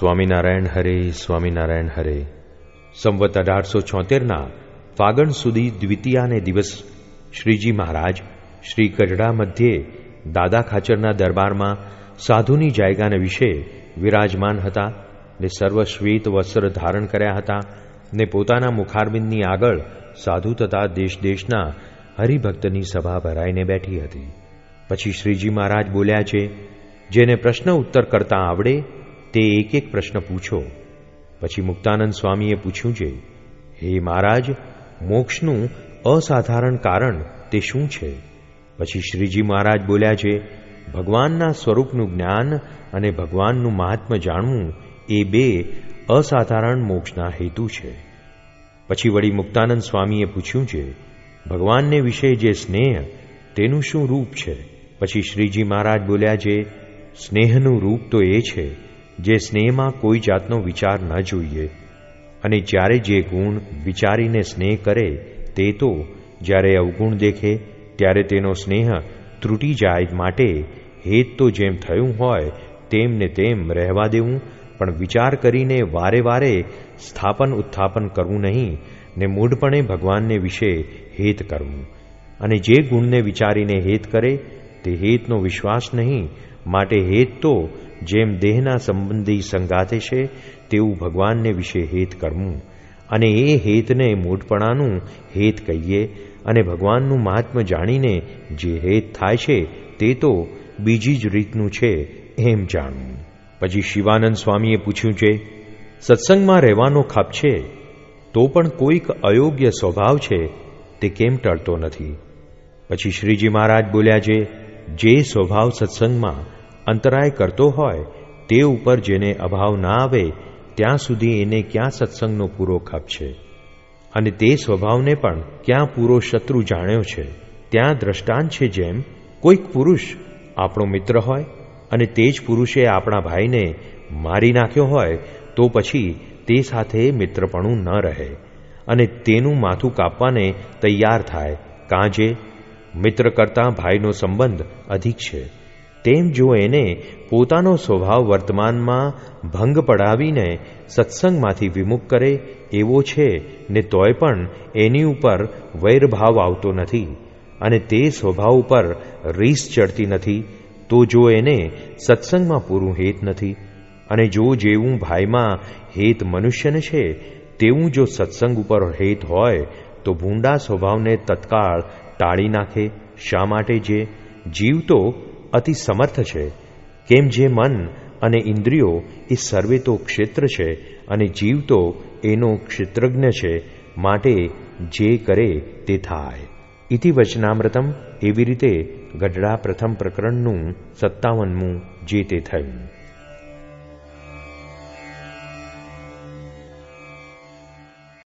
સ્વામિનારાયણ હરે સ્વામિનારાયણ હરે. સંવત અઢારસો છોતેરના ફાગણ સુધી દ્વિતીયાને દિવસ શ્રીજી મહારાજ શ્રી ગઢડા મધ્યે દાદા ખાચરના દરબારમાં સાધુની જાયગાને વિશે વિરાજમાન હતા ને સર્વશ્વેત વસ્ત્ર ધારણ કર્યા હતા ને પોતાના મુખારબિંદની આગળ સાધુ તથા દેશ દેશના હરિભક્તની સભા ભરાઈને બેઠી હતી. પછી શ્રીજી મહારાજ બોલ્યા છે, જેને પ્રશ્ન ઉત્તર કરતા આવડે તે એક એક પ્રશ્ન પૂછો. પછી મુક્તાનંદ સ્વામીએ પૂછ્યું છે હે મહારાજ, મોક્ષનું અસાધારણ કારણ તે શું છે? પછી શ્રીજી મહારાજ બોલ્યા છે ભગવાનના સ્વરૂપનું જ્ઞાન અને ભગવાનનું મહાત્મ જાણવું એ બે અસાધારણ મોક્ષના હેતુ છે. પછી વળી મુક્તાનંદ સ્વામીએ પૂછ્યું છે ભગવાનને વિશે જે સ્નેહ, તેનું શું રૂપ છે? પછી શ્રીજી મહારાજ બોલ્યા છે સ્નેહનું રૂપ તો એ છે જે સ્નેહમાં કોઈ જાતનો વિચાર ન જોઈએ. અને જ્યારે જે ગુણ વિચારીને સ્નેહ કરે, તે તો જ્યારે અવગુણ દેખે, ત્યારે તેનો સ્નેહ ત્રુટી જાય માટે હેત તો જેમ થયું હોય, તેમ ને તેમ રહેવા દેવું, પણ વિચાર કરીને વારે વારે સ્થાપન ઉત્થાપન કરવું નહીં, ને મૂઢપણે ભગવાનને વિશે હેત કરવું. અને જે ગુણને વિચારીને હેત કરે, તે હેતનો વિશ્વાસ નહીં, માટે હેત તો જેમ દેહના સંબંધી સંગાતે છે, તેવું ભગવાનને વિશે હેત કરવું. અને એ હેતને મૂઢપણાનું હેત કહીએ અને ભગવાનનું મહાત્મ જાણીને જે હેત થાય છે, તે તો બીજી જ રીતનું છે એમ જાણવું. પછી શિવાનંદ સ્વામીએ પૂછ્યું છે સત્સંગમાં રહેવાનો ખપ છે? તો પણ કોઈક અયોગ્ય સ્વભાવ છે? તે કેમ ટળતો નથી? પછી શ્રીજી મહારાજ બોલ્યા છે જે સ્વભાવ સત્સંગમાં અંતરાય કરતો હોય, તે ઉપર જેને અભાવ ના આવે, ત્યાં સુધી એને ક્યાં સત્સંગનો પૂરો ખપ છે? અને તે સ્વભાવને પણ ક્યાં પૂરો શત્રુ જાણ્યો છે? ત્યાં દ્રષ્ટાંત છે જેમ, કોઈક પુરુષ આપણો મિત્ર હોય, અને તે જ પુરુષે આપણા ભાઈને મારી નાખ્યો હોય, તો પછી તે સાથે મિત્રપણું ન રહે, અને તેનું માથું કાપવાને તૈયાર થાય, કાંજે મિત્ર કરતાં ભાઈનો સંબંધ અધિક છે. તેમ જો એને પોતાનો સ્વભાવ વર્તમાનમાં ભંગ પડાવીને સત્સંગમાંથી વિમુખ કરે એવો છે ને તોય પણ એની ઉપર વૈરભાવ આવતો નથી અને તે સ્વભાવ ઉપર રીસ ચડતી નથી, તો જો એને સત્સંગમાં પૂરું હેત નથી અને જો જેવું ભાઈમાં હેત મનુષ્યને છે, તેવું જો સત્સંગ ઉપર હેત હોય, તો ભૂંડા સ્વભાવને તત્કાળ ટાળી નાખે. શા માટે જે? જીવ તો અતિ સમર્થ છે. કેમ જે મન અને ઇન્દ્રિયો એ સર્વે તો ક્ષેત્ર છે અને જીવ તો એનો ક્ષેત્રજ્ઞ છે, માટે જે કરે તે થાય. ઇતિ વચનામૃતમ. એવી રીતે ગઢડા પ્રથમ પ્રકરણનું સત્તાવનમું જે તે થયું.